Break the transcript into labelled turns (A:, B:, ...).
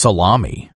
A: salami.